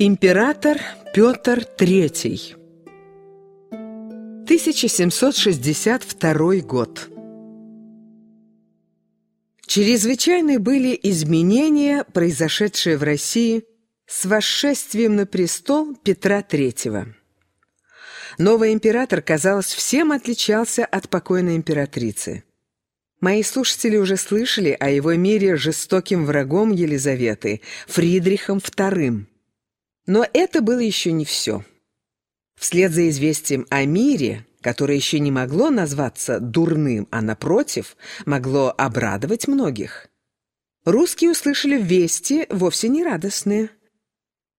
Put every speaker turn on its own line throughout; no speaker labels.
Император Петр III 1762 год Чрезвычайны были изменения, произошедшие в России с восшествием на престол Петра III. Новый император, казалось, всем отличался от покойной императрицы. Мои слушатели уже слышали о его мире жестоким врагом Елизаветы, Фридрихом II. Но это было еще не все. Вслед за известием о мире, которое еще не могло назваться дурным, а напротив, могло обрадовать многих, русские услышали вести вовсе не радостные.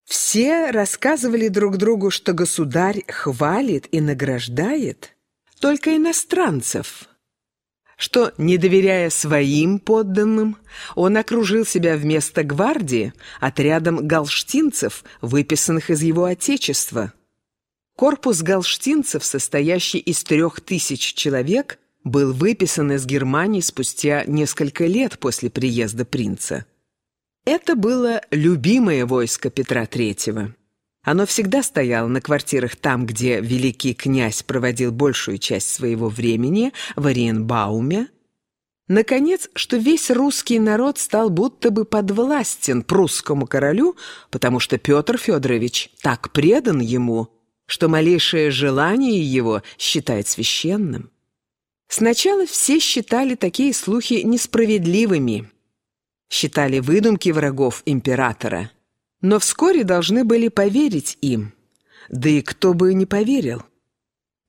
Все рассказывали друг другу, что государь хвалит и награждает только иностранцев, что, не доверяя своим подданным, он окружил себя вместо гвардии отрядом галштинцев, выписанных из его отечества. Корпус галштинцев, состоящий из трех тысяч человек, был выписан из Германии спустя несколько лет после приезда принца. Это было любимое войско Петра Третьего. Оно всегда стояло на квартирах там, где великий князь проводил большую часть своего времени, в Ориенбауме. Наконец, что весь русский народ стал будто бы подвластен прусскому королю, потому что Петр Федорович так предан ему, что малейшее желание его считает священным. Сначала все считали такие слухи несправедливыми, считали выдумки врагов императора – но вскоре должны были поверить им. Да и кто бы не поверил.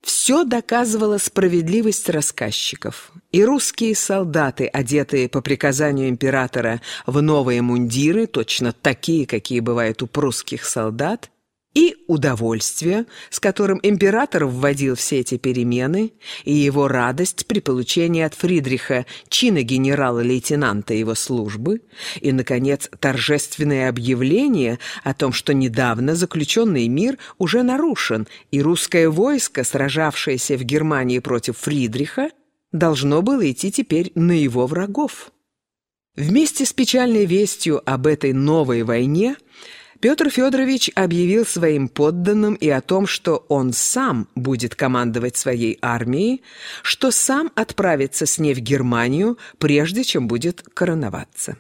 Все доказывало справедливость рассказчиков. И русские солдаты, одетые по приказанию императора в новые мундиры, точно такие, какие бывают у прусских солдат, и удовольствие, с которым император вводил все эти перемены, и его радость при получении от Фридриха чина генерала-лейтенанта его службы, и, наконец, торжественное объявление о том, что недавно заключенный мир уже нарушен, и русское войско, сражавшееся в Германии против Фридриха, должно было идти теперь на его врагов. Вместе с печальной вестью об этой новой войне – Петр Федорович объявил своим подданным и о том, что он сам будет командовать своей армией, что сам отправится с ней в Германию, прежде чем будет короноваться.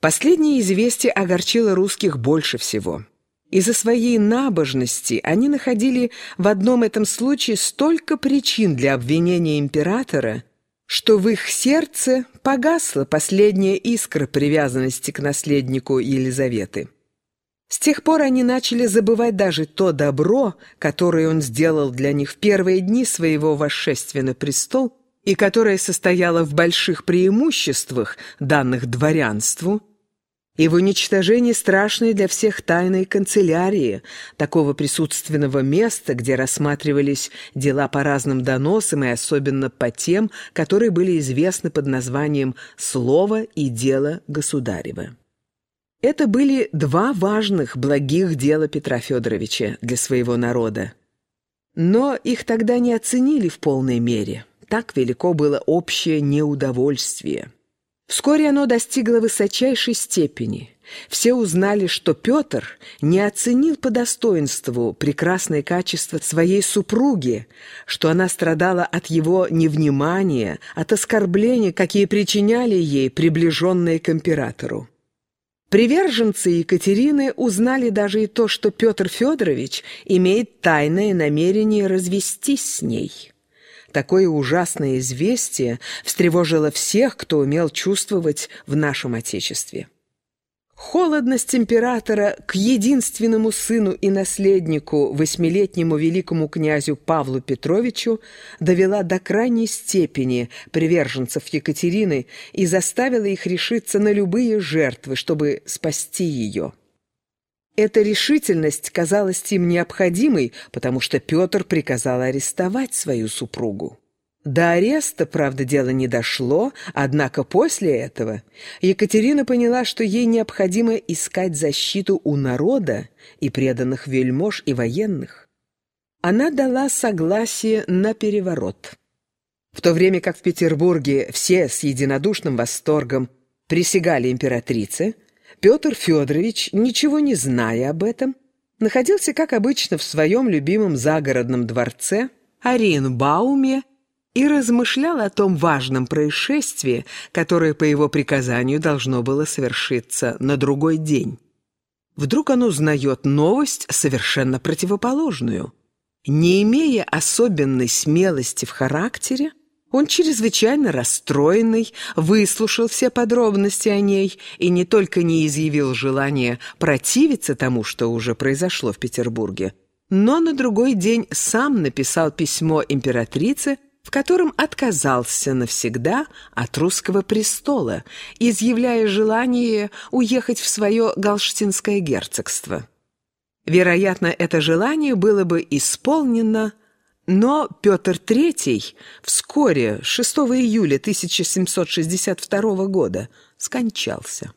Последнее известие огорчило русских больше всего. Из-за своей набожности они находили в одном этом случае столько причин для обвинения императора, что в их сердце погасла последняя искра привязанности к наследнику Елизаветы. С тех пор они начали забывать даже то добро, которое он сделал для них в первые дни своего восшествия на престол и которое состояло в больших преимуществах, данных дворянству, и в уничтожении страшной для всех тайной канцелярии, такого присутственного места, где рассматривались дела по разным доносам и особенно по тем, которые были известны под названием «Слово и дело государева». Это были два важных, благих дела Петра Федоровича для своего народа. Но их тогда не оценили в полной мере. Так велико было общее неудовольствие. Вскоре оно достигло высочайшей степени. Все узнали, что Петр не оценил по достоинству прекрасные качества своей супруги, что она страдала от его невнимания, от оскорблений, какие причиняли ей приближенные к императору. Приверженцы Екатерины узнали даже и то, что Петр Федорович имеет тайное намерение развестись с ней. Такое ужасное известие встревожило всех, кто умел чувствовать в нашем Отечестве. Холодность императора к единственному сыну и наследнику, восьмилетнему великому князю Павлу Петровичу, довела до крайней степени приверженцев Екатерины и заставила их решиться на любые жертвы, чтобы спасти ее. Эта решительность казалась им необходимой, потому что Петр приказал арестовать свою супругу. До ареста, правда, дело не дошло, однако после этого Екатерина поняла, что ей необходимо искать защиту у народа и преданных вельмож и военных. Она дала согласие на переворот. В то время как в Петербурге все с единодушным восторгом присягали императрице, Петр Федорович, ничего не зная об этом, находился, как обычно, в своем любимом загородном дворце Оренбауме и размышлял о том важном происшествии, которое по его приказанию должно было совершиться на другой день. Вдруг он узнает новость совершенно противоположную. Не имея особенной смелости в характере, он чрезвычайно расстроенный, выслушал все подробности о ней и не только не изъявил желания противиться тому, что уже произошло в Петербурге, но на другой день сам написал письмо императрице, в котором отказался навсегда от русского престола, изъявляя желание уехать в свое Галштинское герцогство. Вероятно, это желание было бы исполнено, но Петр III вскоре, 6 июля 1762 года, скончался.